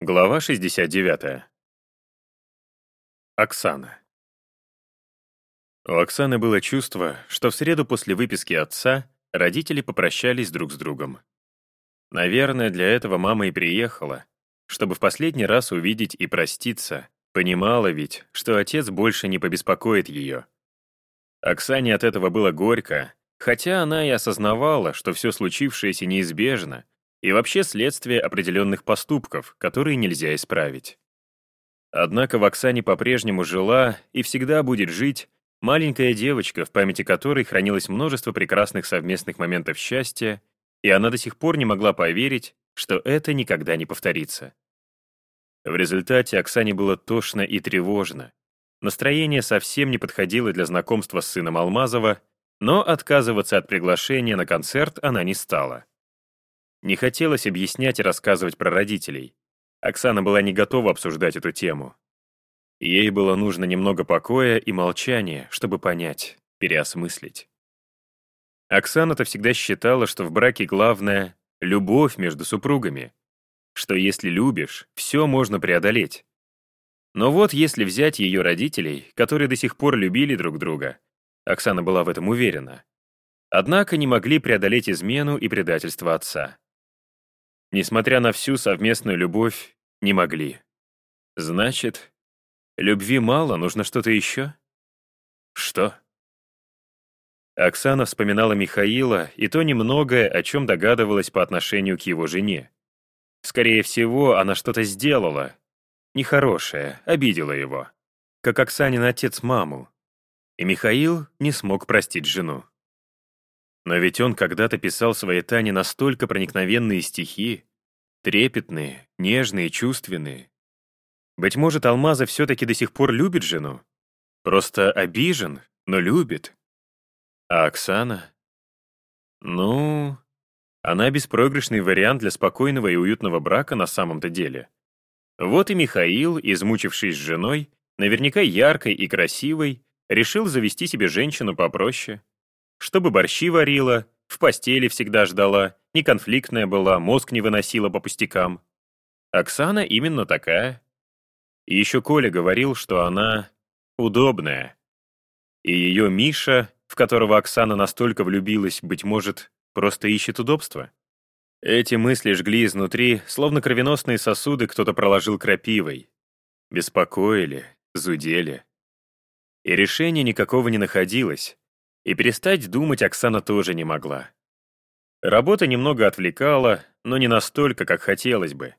Глава 69. Оксана. У Оксаны было чувство, что в среду после выписки отца родители попрощались друг с другом. Наверное, для этого мама и приехала, чтобы в последний раз увидеть и проститься, понимала ведь, что отец больше не побеспокоит ее. Оксане от этого было горько, хотя она и осознавала, что все случившееся неизбежно, и вообще следствие определенных поступков, которые нельзя исправить. Однако в Оксане по-прежнему жила и всегда будет жить маленькая девочка, в памяти которой хранилось множество прекрасных совместных моментов счастья, и она до сих пор не могла поверить, что это никогда не повторится. В результате Оксане было тошно и тревожно. Настроение совсем не подходило для знакомства с сыном Алмазова, но отказываться от приглашения на концерт она не стала. Не хотелось объяснять и рассказывать про родителей. Оксана была не готова обсуждать эту тему. Ей было нужно немного покоя и молчания, чтобы понять, переосмыслить. Оксана-то всегда считала, что в браке главное — любовь между супругами, что если любишь, все можно преодолеть. Но вот если взять ее родителей, которые до сих пор любили друг друга, Оксана была в этом уверена, однако не могли преодолеть измену и предательство отца. Несмотря на всю совместную любовь, не могли. Значит, любви мало, нужно что-то еще? Что? Оксана вспоминала Михаила и то немногое, о чем догадывалась по отношению к его жене. Скорее всего, она что-то сделала. Нехорошее, обидела его. Как Оксанин отец маму. И Михаил не смог простить жену. Но ведь он когда-то писал своей Тане настолько проникновенные стихи, трепетные, нежные, чувственные. Быть может, Алмаза все-таки до сих пор любит жену? Просто обижен, но любит. А Оксана? Ну, она беспроигрышный вариант для спокойного и уютного брака на самом-то деле. Вот и Михаил, измучившись с женой, наверняка яркой и красивой, решил завести себе женщину попроще чтобы борщи варила, в постели всегда ждала, не конфликтная была, мозг не выносила по пустякам. Оксана именно такая. И еще Коля говорил, что она удобная. И ее Миша, в которого Оксана настолько влюбилась, быть может, просто ищет удобства. Эти мысли жгли изнутри, словно кровеносные сосуды кто-то проложил крапивой. Беспокоили, зудели. И решения никакого не находилось, и перестать думать Оксана тоже не могла. Работа немного отвлекала, но не настолько, как хотелось бы.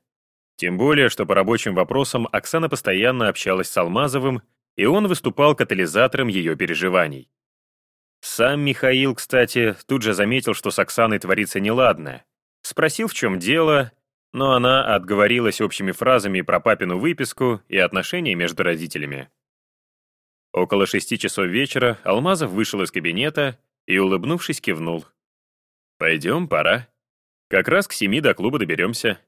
Тем более, что по рабочим вопросам Оксана постоянно общалась с Алмазовым, и он выступал катализатором ее переживаний. Сам Михаил, кстати, тут же заметил, что с Оксаной творится неладное. Спросил, в чем дело, но она отговорилась общими фразами про папину выписку и отношения между родителями. Около шести часов вечера Алмазов вышел из кабинета и, улыбнувшись, кивнул. «Пойдем, пора. Как раз к семи до клуба доберемся».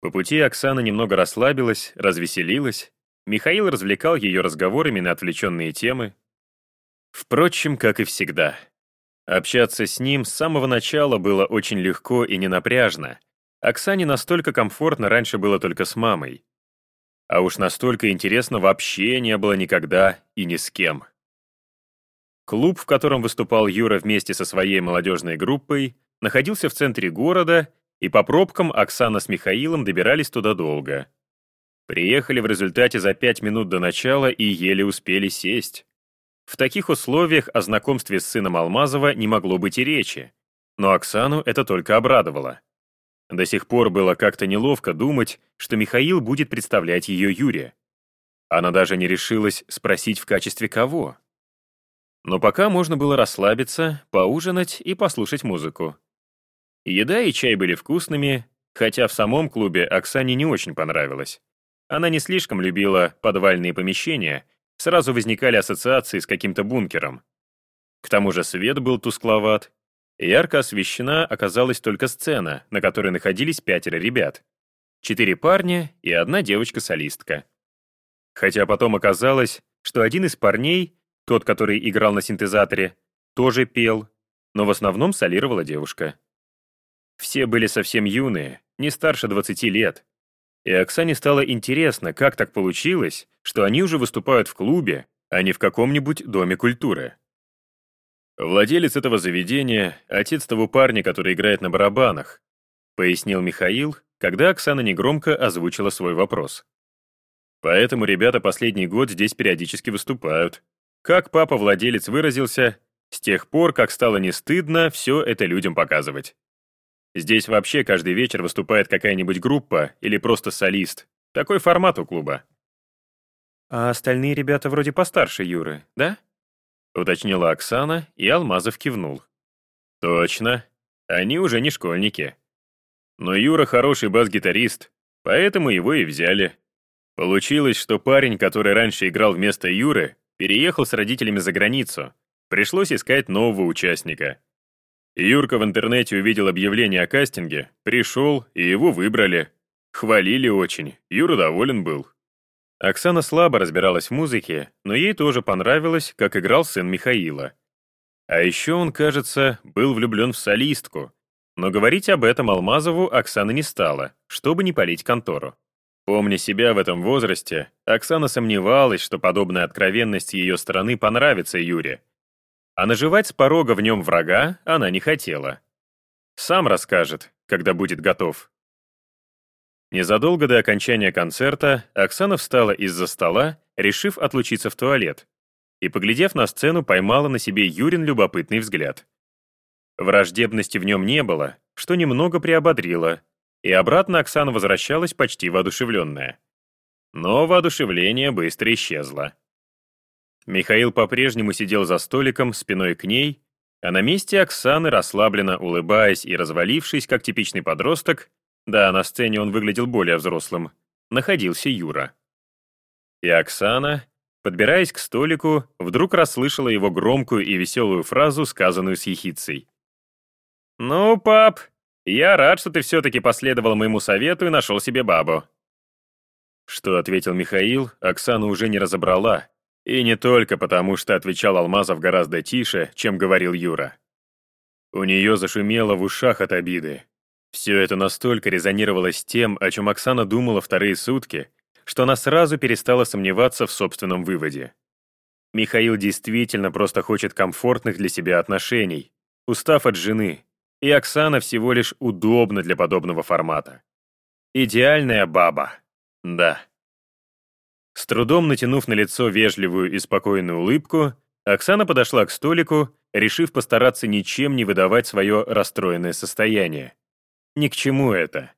По пути Оксана немного расслабилась, развеселилась. Михаил развлекал ее разговорами на отвлеченные темы. Впрочем, как и всегда. Общаться с ним с самого начала было очень легко и ненапряжно. Оксане настолько комфортно раньше было только с мамой. А уж настолько интересно вообще не было никогда и ни с кем. Клуб, в котором выступал Юра вместе со своей молодежной группой, находился в центре города, и по пробкам Оксана с Михаилом добирались туда долго. Приехали в результате за пять минут до начала и еле успели сесть. В таких условиях о знакомстве с сыном Алмазова не могло быть и речи, но Оксану это только обрадовало. До сих пор было как-то неловко думать, что Михаил будет представлять ее Юре. Она даже не решилась спросить в качестве кого. Но пока можно было расслабиться, поужинать и послушать музыку. Еда и чай были вкусными, хотя в самом клубе Оксане не очень понравилось. Она не слишком любила подвальные помещения, сразу возникали ассоциации с каким-то бункером. К тому же свет был тускловат, Ярко освещена оказалась только сцена, на которой находились пятеро ребят. Четыре парня и одна девочка-солистка. Хотя потом оказалось, что один из парней, тот, который играл на синтезаторе, тоже пел, но в основном солировала девушка. Все были совсем юные, не старше 20 лет. И Оксане стало интересно, как так получилось, что они уже выступают в клубе, а не в каком-нибудь доме культуры. Владелец этого заведения — отец того парня, который играет на барабанах, пояснил Михаил, когда Оксана негромко озвучила свой вопрос. Поэтому ребята последний год здесь периодически выступают. Как папа-владелец выразился, с тех пор, как стало не стыдно все это людям показывать. Здесь вообще каждый вечер выступает какая-нибудь группа или просто солист. Такой формат у клуба. «А остальные ребята вроде постарше Юры, да?» Уточнила Оксана, и Алмазов кивнул. «Точно. Они уже не школьники. Но Юра хороший бас-гитарист, поэтому его и взяли. Получилось, что парень, который раньше играл вместо Юры, переехал с родителями за границу. Пришлось искать нового участника. Юрка в интернете увидел объявление о кастинге, пришел, и его выбрали. Хвалили очень, Юра доволен был. Оксана слабо разбиралась в музыке, но ей тоже понравилось, как играл сын Михаила. А еще он, кажется, был влюблен в солистку. Но говорить об этом Алмазову Оксана не стала, чтобы не палить контору. Помня себя в этом возрасте, Оксана сомневалась, что подобная откровенность ее стороны понравится Юре. А наживать с порога в нем врага она не хотела. Сам расскажет, когда будет готов. Незадолго до окончания концерта Оксана встала из-за стола, решив отлучиться в туалет, и, поглядев на сцену, поймала на себе Юрин любопытный взгляд. Враждебности в нем не было, что немного приободрило, и обратно Оксана возвращалась почти воодушевленная. Но воодушевление быстро исчезло. Михаил по-прежнему сидел за столиком, спиной к ней, а на месте Оксаны, расслабленно улыбаясь и развалившись, как типичный подросток, да, на сцене он выглядел более взрослым. Находился Юра. И Оксана, подбираясь к столику, вдруг расслышала его громкую и веселую фразу, сказанную с ехицей. «Ну, пап, я рад, что ты все-таки последовал моему совету и нашел себе бабу». Что ответил Михаил, Оксана уже не разобрала. И не только потому, что отвечал Алмазов гораздо тише, чем говорил Юра. У нее зашумело в ушах от обиды. Все это настолько резонировало с тем, о чем Оксана думала вторые сутки, что она сразу перестала сомневаться в собственном выводе. Михаил действительно просто хочет комфортных для себя отношений, устав от жены, и Оксана всего лишь удобна для подобного формата. Идеальная баба. Да. С трудом натянув на лицо вежливую и спокойную улыбку, Оксана подошла к столику, решив постараться ничем не выдавать свое расстроенное состояние. Ни к чему это.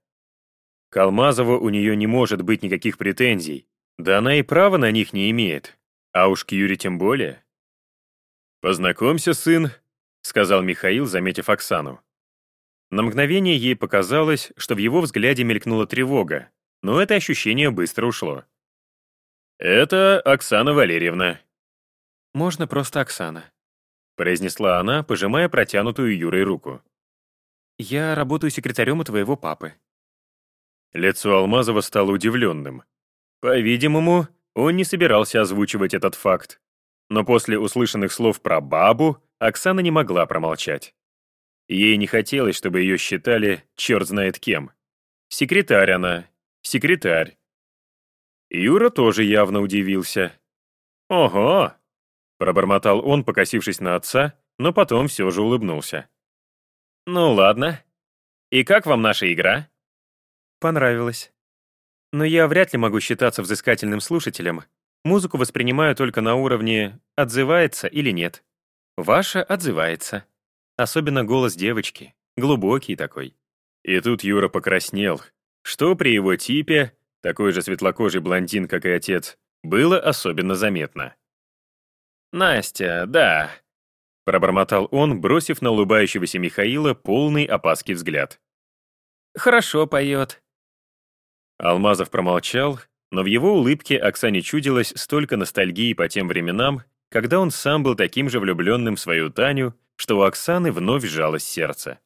К Алмазову у нее не может быть никаких претензий, да она и права на них не имеет, а уж к Юре тем более. «Познакомься, сын», — сказал Михаил, заметив Оксану. На мгновение ей показалось, что в его взгляде мелькнула тревога, но это ощущение быстро ушло. «Это Оксана Валерьевна». «Можно просто Оксана», — произнесла она, пожимая протянутую Юрой руку. «Я работаю секретарем у твоего папы». Лицо Алмазова стало удивленным. По-видимому, он не собирался озвучивать этот факт. Но после услышанных слов про бабу Оксана не могла промолчать. Ей не хотелось, чтобы ее считали черт знает кем. Секретарь она, секретарь. Юра тоже явно удивился. «Ого!» — пробормотал он, покосившись на отца, но потом все же улыбнулся. «Ну ладно. И как вам наша игра?» «Понравилось. Но я вряд ли могу считаться взыскательным слушателем. Музыку воспринимаю только на уровне «отзывается» или «нет». Ваша отзывается. Особенно голос девочки. Глубокий такой. И тут Юра покраснел, что при его типе, такой же светлокожий блондин, как и отец, было особенно заметно. «Настя, да, Пробормотал он, бросив на улыбающегося Михаила полный опаски взгляд. «Хорошо поет». Алмазов промолчал, но в его улыбке Оксане чудилось столько ностальгии по тем временам, когда он сам был таким же влюбленным в свою Таню, что у Оксаны вновь сжалось сердце.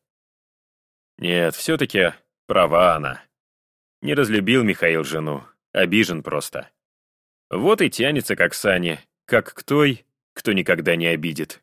Нет, все-таки права она. Не разлюбил Михаил жену, обижен просто. Вот и тянется к Оксане, как к той, кто никогда не обидит.